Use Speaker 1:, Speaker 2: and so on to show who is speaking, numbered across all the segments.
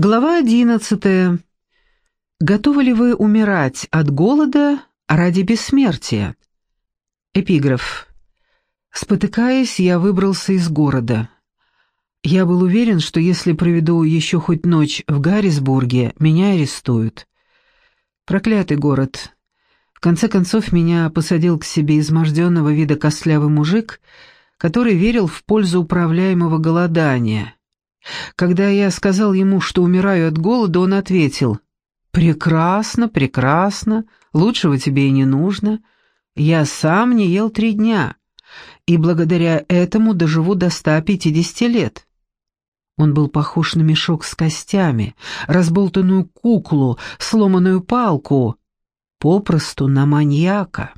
Speaker 1: Глава одиннадцатая. Готовы ли вы умирать от голода ради бессмертия? Эпиграф. Спотыкаясь, я выбрался из города. Я был уверен, что если проведу еще хоть ночь в Гаррисбурге, меня арестуют. Проклятый город. В конце концов, меня посадил к себе изможденного вида костлявый мужик, который верил в пользу управляемого голодания — когда я сказал ему, что умираю от голода, он ответил, «Прекрасно, прекрасно, лучшего тебе и не нужно. Я сам не ел три дня, и благодаря этому доживу до 150 лет». Он был похож на мешок с костями, разболтанную куклу, сломанную палку, попросту на маньяка.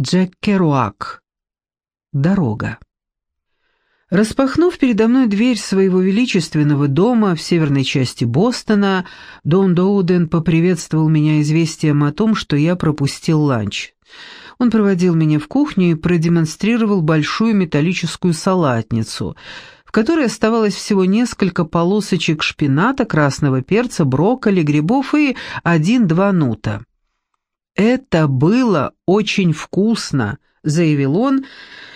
Speaker 1: Джек Керуак. Дорога. Распахнув передо мной дверь своего величественного дома в северной части Бостона, Дон Доуден поприветствовал меня известием о том, что я пропустил ланч. Он проводил меня в кухню и продемонстрировал большую металлическую салатницу, в которой оставалось всего несколько полосочек шпината, красного перца, брокколи, грибов и один-два нута. Это было очень вкусно, — заявил он,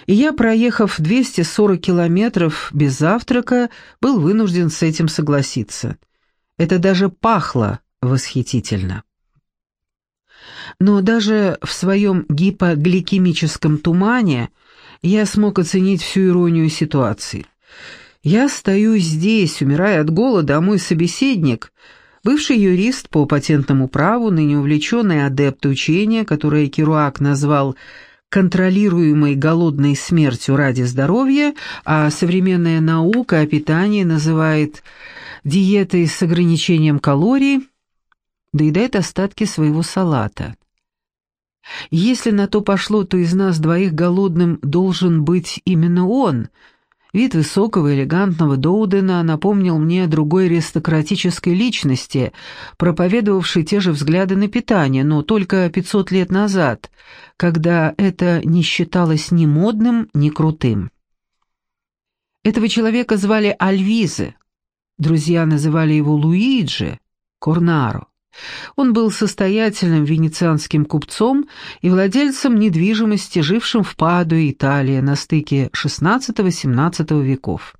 Speaker 1: и я, проехав 240 километров без завтрака, был вынужден с этим согласиться. Это даже пахло восхитительно. Но даже в своем гипогликемическом тумане я смог оценить всю иронию ситуации. Я стою здесь, умирая от голода, а мой собеседник — бывший юрист по патентному праву, ныне увлеченный адепт учения, которое Керуак назвал контролируемой голодной смертью ради здоровья, а современная наука о питании называет диетой с ограничением калорий, доедает остатки своего салата. Если на то пошло, то из нас двоих голодным должен быть именно он — Вид высокого элегантного Доудена напомнил мне о другой аристократической личности, проповедовавшей те же взгляды на питание, но только 500 лет назад, когда это не считалось ни модным, ни крутым. Этого человека звали Альвизе, друзья называли его Луиджи, Корнаро. Он был состоятельным венецианским купцом и владельцем недвижимости, жившим в Падуе, Италия, на стыке XVI-XVII веков.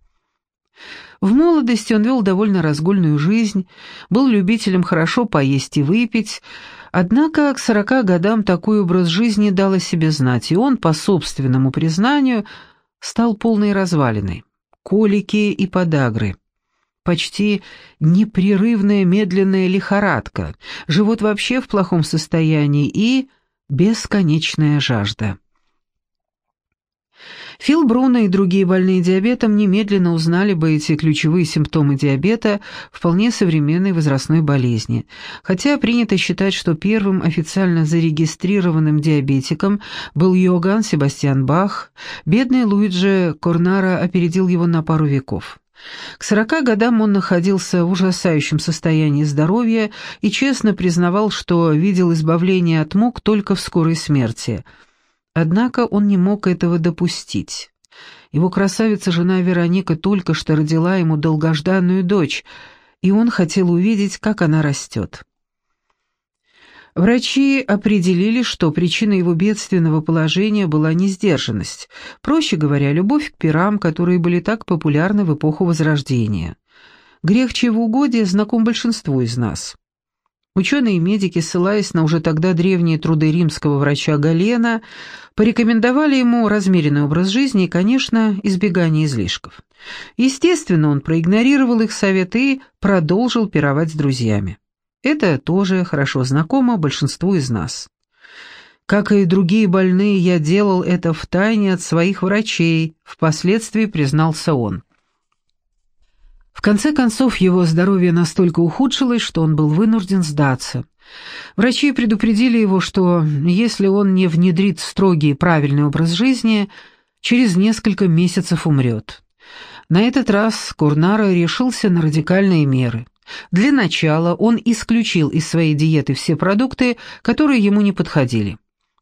Speaker 1: В молодости он вел довольно разгульную жизнь, был любителем хорошо поесть и выпить, однако к сорока годам такой образ жизни дал о себе знать, и он, по собственному признанию, стал полной развалиной. Колики и подагры – почти непрерывная медленная лихорадка, живот вообще в плохом состоянии и бесконечная жажда. Фил Бруно и другие больные диабетом немедленно узнали бы эти ключевые симптомы диабета вполне современной возрастной болезни, хотя принято считать, что первым официально зарегистрированным диабетиком был Йоган Себастьян Бах, бедный Луиджи Корнара опередил его на пару веков. К сорока годам он находился в ужасающем состоянии здоровья и честно признавал, что видел избавление от мук только в скорой смерти. Однако он не мог этого допустить. Его красавица-жена Вероника только что родила ему долгожданную дочь, и он хотел увидеть, как она растет. Врачи определили, что причиной его бедственного положения была несдержанность, проще говоря, любовь к пирам, которые были так популярны в эпоху Возрождения. Грех чревоугодия знаком большинству из нас. Ученые и медики, ссылаясь на уже тогда древние труды римского врача Галена, порекомендовали ему размеренный образ жизни и, конечно, избегание излишков. Естественно, он проигнорировал их советы и продолжил пировать с друзьями. Это тоже хорошо знакомо большинству из нас. Как и другие больные, я делал это втайне от своих врачей, впоследствии признался он. В конце концов, его здоровье настолько ухудшилось, что он был вынужден сдаться. Врачи предупредили его, что если он не внедрит строгий и правильный образ жизни, через несколько месяцев умрет. На этот раз Курнара решился на радикальные меры. Для начала он исключил из своей диеты все продукты, которые ему не подходили.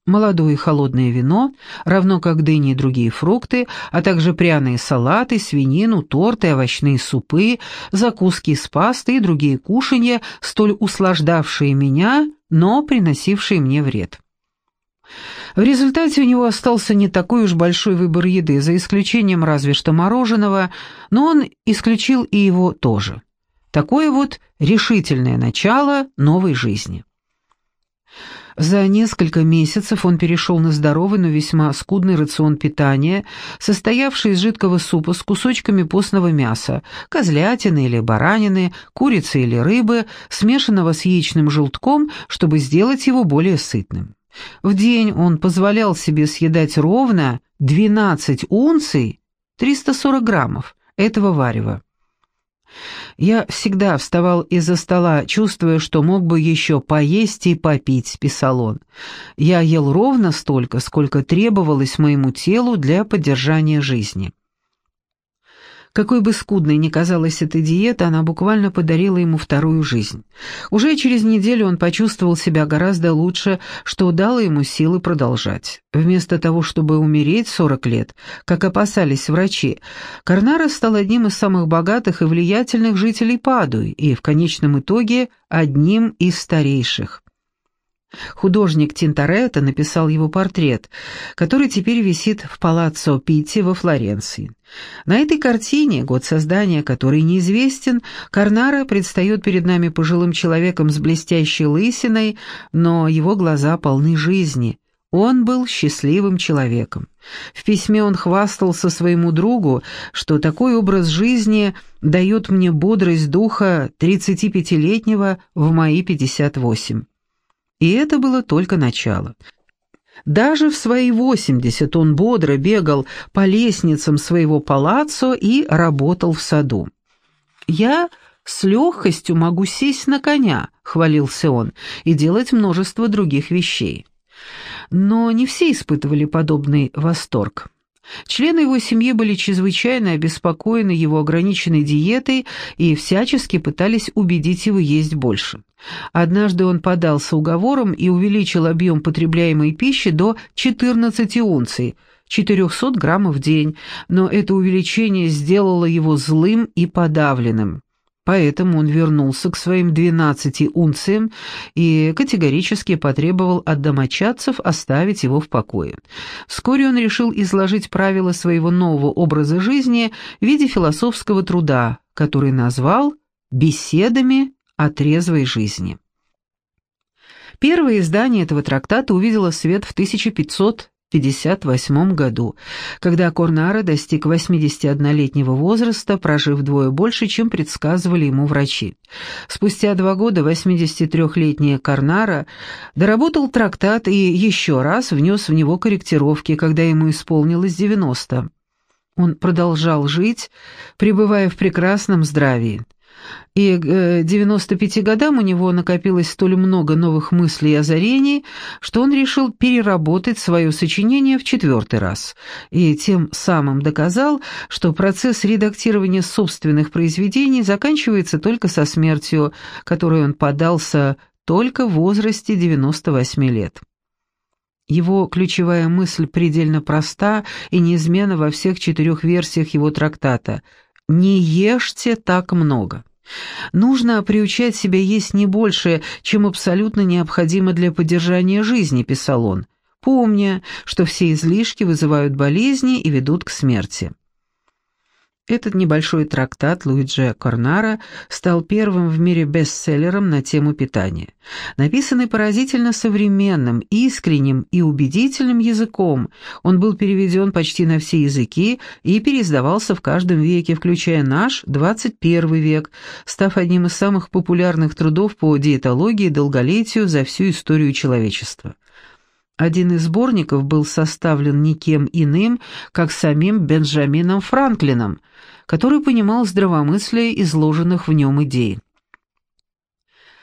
Speaker 1: молодое и холодное вино, равно как дыни и другие фрукты, а также пряные салаты, свинину, торты, овощные супы, закуски из пасты и другие кушанья, столь услаждавшие меня, но приносившие мне вред. В результате у него остался не такой уж большой выбор еды, за исключением разве что мороженого, но он исключил и его тоже. Такое вот решительное начало новой жизни. За несколько месяцев он перешел на здоровый, но весьма скудный рацион питания, состоявший из жидкого супа с кусочками постного мяса, козлятины или баранины, курицы или рыбы, смешанного с яичным желтком, чтобы сделать его более сытным. В день он позволял себе съедать ровно 12 унций, 340 граммов, этого варева. «Я всегда вставал из-за стола, чувствуя, что мог бы еще поесть и попить», — писал он. «Я ел ровно столько, сколько требовалось моему телу для поддержания жизни». Какой бы скудной ни казалась эта диета, она буквально подарила ему вторую жизнь. Уже через неделю он почувствовал себя гораздо лучше, что дало ему силы продолжать. Вместо того, чтобы умереть 40 лет, как опасались врачи, Карнара стал одним из самых богатых и влиятельных жителей Падуи и, в конечном итоге, одним из старейших. Художник Тинторетто написал его портрет, который теперь висит в Палаццо Питти во Флоренции. На этой картине, год создания которой неизвестен, Карнара предстает перед нами пожилым человеком с блестящей лысиной, но его глаза полны жизни. Он был счастливым человеком. В письме он хвастался своему другу, что такой образ жизни дает мне бодрость духа 35-летнего в мои 58. И это было только начало. Даже в свои 80 он бодро бегал по лестницам своего палаццо и работал в саду. «Я с легкостью могу сесть на коня», — хвалился он, — «и делать множество других вещей». Но не все испытывали подобный восторг. Члены его семьи были чрезвычайно обеспокоены его ограниченной диетой и всячески пытались убедить его есть больше. Однажды он подался уговором и увеличил объем потребляемой пищи до 14 унций, 400 граммов в день, но это увеличение сделало его злым и подавленным. Поэтому он вернулся к своим 12 унциям и категорически потребовал от домочадцев оставить его в покое. Вскоре он решил изложить правила своего нового образа жизни в виде философского труда, который назвал «Беседами о трезвой жизни». Первое издание этого трактата увидело свет в 1500 1958 году, когда Корнара достиг 81-летнего возраста, прожив вдвое больше, чем предсказывали ему врачи. Спустя два года 83-летний Корнара доработал трактат и еще раз внес в него корректировки, когда ему исполнилось 90. Он продолжал жить, пребывая в прекрасном здравии и к 95 э, годам у него накопилось столь много новых мыслей и озарений, что он решил переработать свое сочинение в четвертый раз, и тем самым доказал, что процесс редактирования собственных произведений заканчивается только со смертью, которой он подался только в возрасте 98 лет. Его ключевая мысль предельно проста и неизменна во всех четырех версиях его трактата «Не ешьте так много». «Нужно приучать себя есть не больше, чем абсолютно необходимо для поддержания жизни», — писал он, помня, что все излишки вызывают болезни и ведут к смерти. Этот небольшой трактат Луиджи Корнара стал первым в мире бестселлером на тему питания. Написанный поразительно современным, искренним и убедительным языком, он был переведен почти на все языки и переиздавался в каждом веке, включая наш, 21 век, став одним из самых популярных трудов по диетологии и долголетию за всю историю человечества. Один из сборников был составлен никем иным, как самим Бенджамином Франклином, который понимал здравомыслие изложенных в нем идей.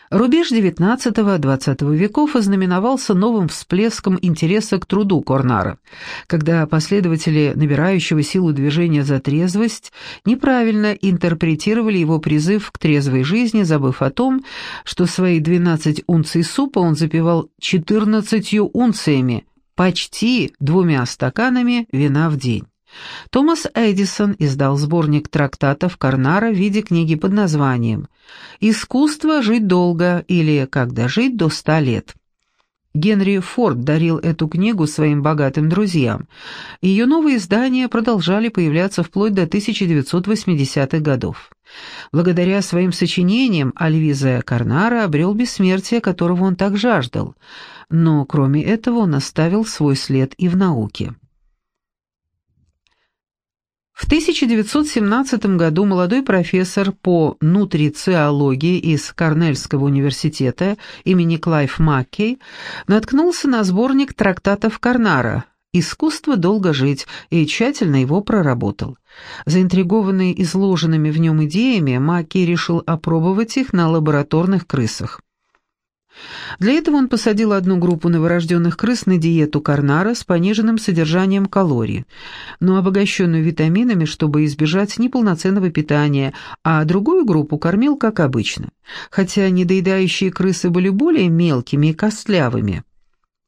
Speaker 1: Рубеж XIX-XX веков ознаменовался новым всплеском интереса к труду Корнара, когда последователи набирающего силу движения за трезвость неправильно интерпретировали его призыв к трезвой жизни, забыв о том, что свои 12 унций супа он запивал 14 унциями, почти двумя стаканами вина в день. Томас Эдисон издал сборник трактатов Карнара в виде книги под названием «Искусство жить долго» или «Как дожить до ста лет». Генри Форд дарил эту книгу своим богатым друзьям. Ее новые издания продолжали появляться вплоть до 1980-х годов. Благодаря своим сочинениям Альвиза Карнара обрел бессмертие, которого он так жаждал, но кроме этого он оставил свой след и в науке. В 1917 году молодой профессор по нутрициологии из Корнельского университета имени Клайв Маккей наткнулся на сборник трактатов Карнара «Искусство долго жить» и тщательно его проработал. Заинтригованный изложенными в нем идеями, Маккей решил опробовать их на лабораторных крысах. Для этого он посадил одну группу новорожденных крыс на диету карнара с пониженным содержанием калорий, но обогащенную витаминами, чтобы избежать неполноценного питания, а другую группу кормил как обычно, хотя недоедающие крысы были более мелкими и костлявыми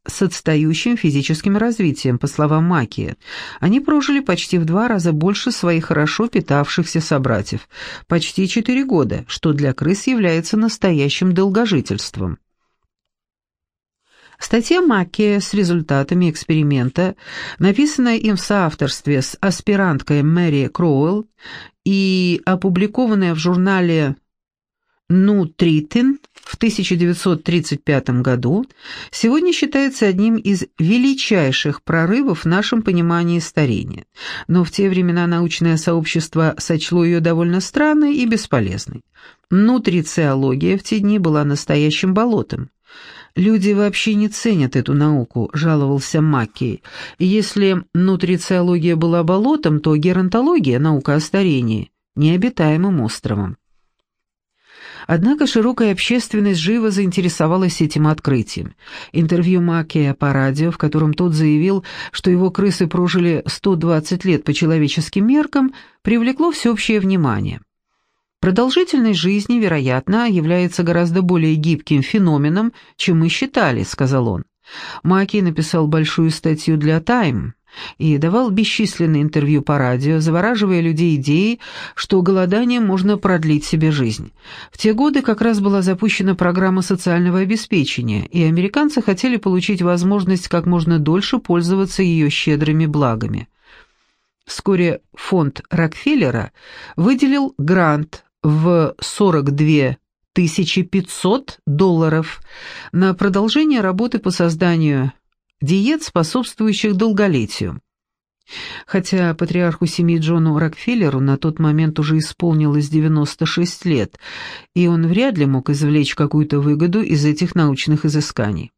Speaker 1: с отстающим физическим развитием, по словам Маки. Они прожили почти в два раза больше своих хорошо питавшихся собратьев, почти четыре года, что для крыс является настоящим долгожительством. Статья Макки с результатами эксперимента, написанная им в соавторстве с аспиранткой Мэри Кроуэлл и опубликованная в журнале «Нутритин» в 1935 году, сегодня считается одним из величайших прорывов в нашем понимании старения, но в те времена научное сообщество сочло ее довольно странной и бесполезной. Нутрициология в те дни была настоящим болотом. «Люди вообще не ценят эту науку», — жаловался Маккей. «Если нутрициология была болотом, то геронтология, наука о старении, необитаемым островом». Однако широкая общественность живо заинтересовалась этим открытием. Интервью Маккея по радио, в котором тот заявил, что его крысы прожили 120 лет по человеческим меркам, привлекло всеобщее внимание. Продолжительность жизни, вероятно, является гораздо более гибким феноменом, чем мы считали, сказал он. Маки написал большую статью для Time и давал бесчисленные интервью по радио, завораживая людей идеей, что голоданием можно продлить себе жизнь. В те годы как раз была запущена программа социального обеспечения, и американцы хотели получить возможность как можно дольше пользоваться ее щедрыми благами. Вскоре фонд Рокфеллера выделил грант в 42 500 долларов на продолжение работы по созданию диет, способствующих долголетию. Хотя патриарху семьи Джону Рокфеллеру на тот момент уже исполнилось 96 лет, и он вряд ли мог извлечь какую-то выгоду из этих научных изысканий.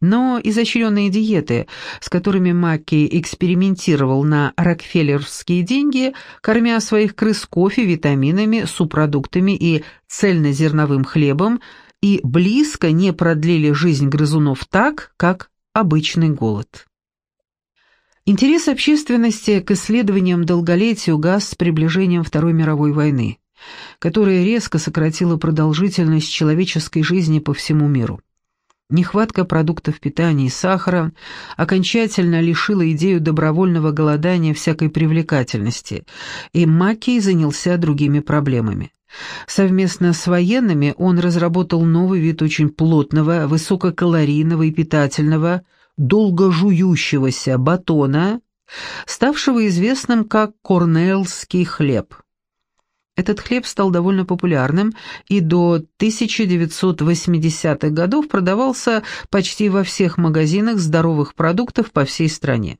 Speaker 1: Но изощренные диеты, с которыми Макки экспериментировал на рокфеллеровские деньги, кормя своих крыс кофе, витаминами, субпродуктами и цельнозерновым хлебом, и близко не продлили жизнь грызунов так, как обычный голод. Интерес общественности к исследованиям долголетия угас с приближением Второй мировой войны, которая резко сократила продолжительность человеческой жизни по всему миру. Нехватка продуктов питания и сахара окончательно лишила идею добровольного голодания всякой привлекательности, и Маккей занялся другими проблемами. Совместно с военными он разработал новый вид очень плотного, высококалорийного и питательного, долго жующегося батона, ставшего известным как корнеллский хлеб. Этот хлеб стал довольно популярным и до 1980-х годов продавался почти во всех магазинах здоровых продуктов по всей стране.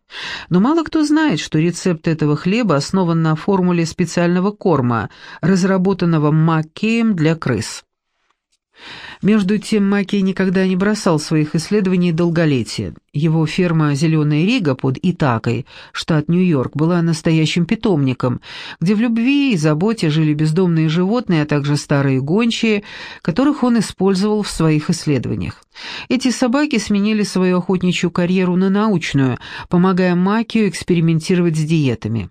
Speaker 1: Но мало кто знает, что рецепт этого хлеба основан на формуле специального корма, разработанного Маккеем для крыс. Между тем Маки никогда не бросал своих исследований долголетия. Его ферма «Зеленая Рига» под Итакой, штат Нью-Йорк, была настоящим питомником, где в любви и заботе жили бездомные животные, а также старые гончие, которых он использовал в своих исследованиях. Эти собаки сменили свою охотничью карьеру на научную, помогая Макию экспериментировать с диетами.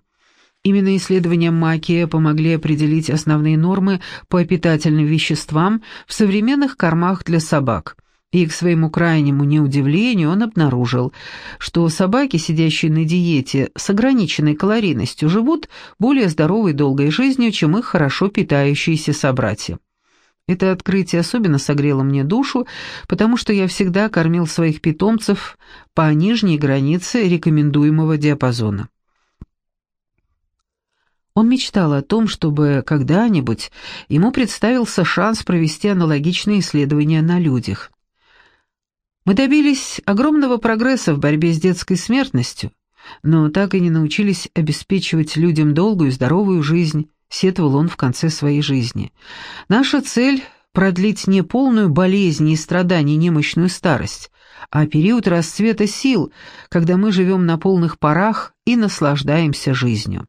Speaker 1: Именно исследования Макия помогли определить основные нормы по питательным веществам в современных кормах для собак. И к своему крайнему неудивлению он обнаружил, что собаки, сидящие на диете с ограниченной калорийностью, живут более здоровой долгой жизнью, чем их хорошо питающиеся собратья. Это открытие особенно согрело мне душу, потому что я всегда кормил своих питомцев по нижней границе рекомендуемого диапазона. Он мечтал о том, чтобы когда-нибудь ему представился шанс провести аналогичные исследования на людях. Мы добились огромного прогресса в борьбе с детской смертностью, но так и не научились обеспечивать людям долгую и здоровую жизнь, сетовал он в конце своей жизни. Наша цель — продлить не полную болезнь и страданий немощную старость, а период расцвета сил, когда мы живем на полных парах и наслаждаемся жизнью.